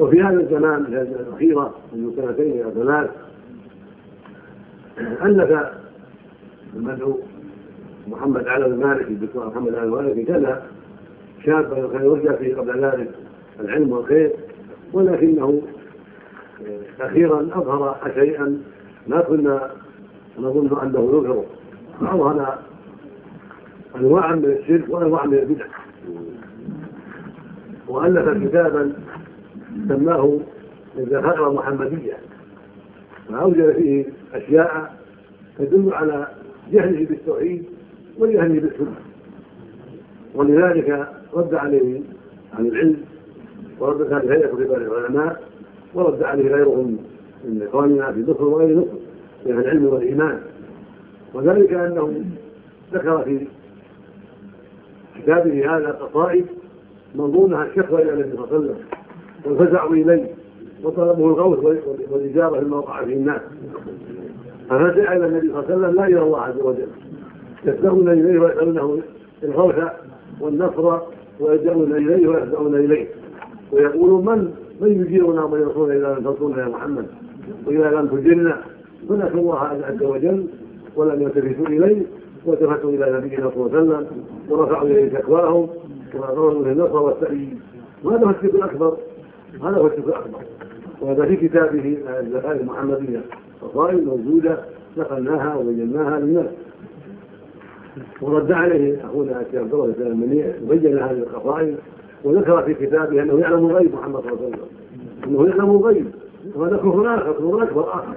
وفي هذا الزمان في هذه الأخيرة منذ سنتين إلى ثلاث ألف المدعو محمد على المالكي الدكتور محمد على المالكي كذا شابا كان يرجى فيه قبل ذلك العلم والخير ولكنه أخيرا أظهر شيئا ما كنا نظن أنه يظهره فأظهر أنواعا من الشرك وأنواعا من البدع. وألف كتابا سماه الذخائر المحمدية فأوجد فيه أشياء تدل على جهله بالتوحيد وجهله بالسنة. ولذلك رد عليه عن العلم ورد عليه هيئة كبار العلماء ورد عليه غيرهم من إخواننا في مصر وغير مصر من العلم والإيمان. وذلك أنه ذكر في كتابه هذا قصائد مضمونها الشكوى إلى النبي صلى الله عليه وسلم والفزع إليه وطلبه الغوث والإجابة فيما وقع فيه الناس. ففزع إلى النبي صلى الله عليه وسلم لا إلى الله عز وجل. يسألون إليه ويسألونه الغوث والنصر ويلجؤون إليه ويهزؤون إليه. ويقولون من من يجيرنا ومن ينصرنا إذا لم تنصرنا يا محمد؟ وإذا لم تجرنا فنسوا الله عز وجل ولم يلتفتوا إليه والتفتوا إلى نبينا صلى الله عليه وسلم ورفعوا إليه شكواهم به النصر والتأييد وهذا هو الشرك الأكبر؟ هذا هو الشرك الأكبر. وهذا في كتابه الزكاة المحمدية. قصائد موجودة نقلناها وبيناها للناس. ورد عليه أخونا الشيخ عبد الله بن المنيع وبين هذه القصائد وذكر في كتابه أنه يعلم الغيب محمد صلى الله عليه وسلم. أنه يعلم الغيب. وهذا كفر آخر كفر أكبر آخر.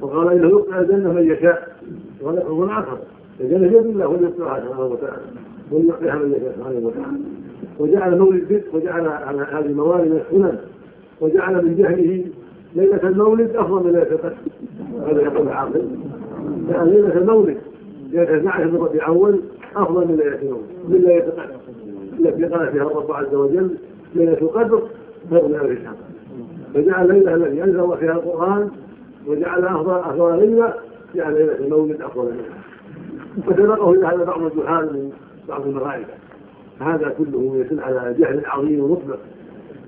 وقال إنه يقطع الجنة من يشاء. وهذا كفر آخر. الجنة بيد الله يقطعها سبحانه وتعالى. ويقطعها من يشاء سبحانه وتعالى. وجعل مولد البيت وجعل على هذه الموالد السنن وجعل من جهله ليلة المولد أفضل من ليلة القدر. هذا يقول العاقل. لأن ليلة المولد ليلة 12 من ربيع اول أفضل من ليلة المولد من ليلة القدر. التي قال فيها الرب عز وجل ليلة القدر خير من الف شهر فجعل الليلة التي الله فيها القرآن وجعل أفضل أفضل ليلة جعل ليلة المولد أفضل منها وسبقه إلى هذا بعض الجهال من بعض المغاربه هذا كله يدل على جهل عظيم ومطلق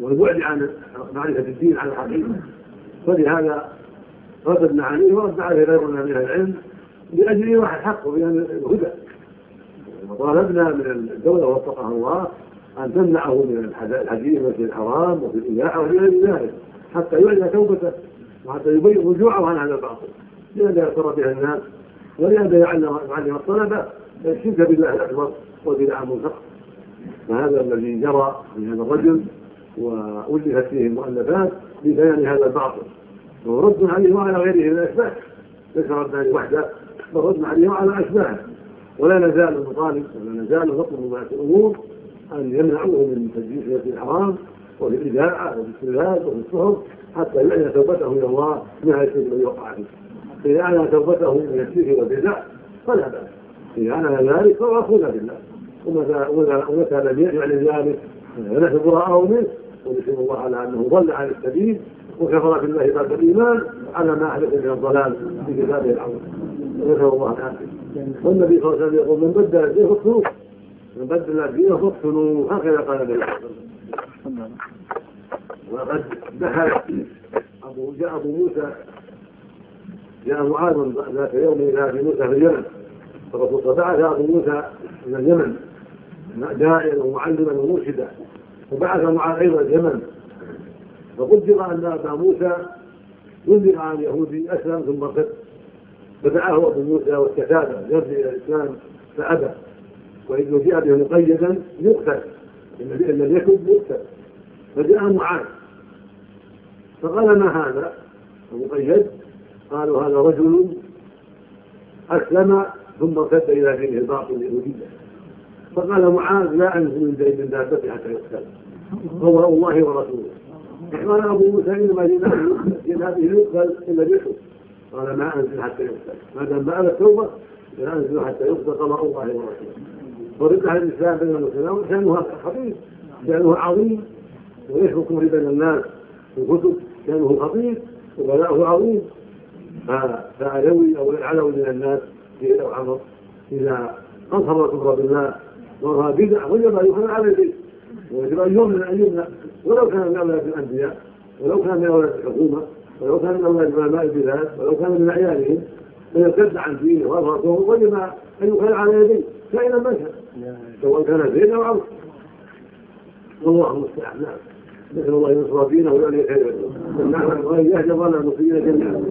والبعد عن معرفة الدين على الحقيقة. فلهذا رددنا عليه ورد عليه غيرنا من العلم لأجل ايضاح الحق وبيان الهدى. وطالبنا من الدولة وفقها الله أن تمنعه من الحديث في الحرام وفي الاذاعه وفي غير ذلك حتى يعلن توبته وحتى يبين رجوعه عن هذا الباطل لئلا يغتر بها الناس ولئلا يعلم الطلبة الشرك بالله الأكبر وبدعه منفقه فهذا الذي جرى من هذا الرجل وألفت فيه المؤلفات لبيان هذا الباطل. ورد عليه وعلى غيره من الاشباه ليس رد عليه وحده بل رد عليه وعلى اشباهه ولا نزال نطالب ولا نزال نطلب من الأمور أن يمنعوه من تجديد في الحرام وفي الاذاعه وفي التلفاز وفي الصحف حتى يعلن توبته إلى الله من هذا الشرك الذي وقع فيه. إذا أعلن توبته من الشرك والبدع فلا بأس. إذا أعلن ذلك فهو أخونا بالله. ومتى لم يعلن ذلك فنحن براءه منه ونشهد الله على انه ضل عن السبيل وكفر بالله بعد الإيمان على ما حدث من الضلال في كتابه العظيم. نسأل الله العافية. والنبي صلى الله عليه وسلم يقول من بدل الدين فاقتلوه من بدل الدين فاقتلوه هكذا قال النبي صلى الله عليه وسلم. وقد دخل أبو جاء أبو موسى جاء معاذ ذات يوم إلى أبي موسى في اليمن. فالرسول بعث أبو موسى من اليمن. داعيا ومعلما ومرشدا وبعث معاذ أيضا اليمن. فقدر أن أبا موسى ينذر عن يهودي أسلم ثم ارتد فدعاه أبو موسى واستتاب يرجع إلى الإسلام فأبى. وإذ جاء به مقيدا يقتل. إن لم يكن يقتل. فجاء معاذ. فقال ما هذا؟ المقيد قالوا هذا رجل أسلم ثم ارتد إلى دينه الباطل اليهوديه فقال معاذ لا انزل من بين دابته حتى يقتل هو الله ورسوله. فقال أبو موسى انما جنابه يقتل إلا بيحكم قال ما انزل حتى يقتل ما دام بأل التوبة لا انزل حتى يقتل قضاء الله ورسوله. ورد على الإسلام بين المسلمين شانه خطير شانه عظيم. ويشرك بين الناس؟ في الكتب شانه خطير وبلاؤه عظيم. فعلوي أو العلوي من الناس في عمر إذا انصر الكفر بالله. وراى بدع وجب ان يخرج على البيت ويجب أن يمنع أن يمنع ولو كان من أولاد الأنبياء ولو كان من أولاد الحكومة ولو كان من أولاد علماء البلاد ولو كان من اعيانهم فيرتد عن دينه واظهرته وجب أن يخال على يديه كائنا من كان. سواء كان زيد أو عمرو والله المستعان. نعم نسأل الله ينصر دينه ويعلي خيره. نعم وان يهدي ظن المسلمين جميعا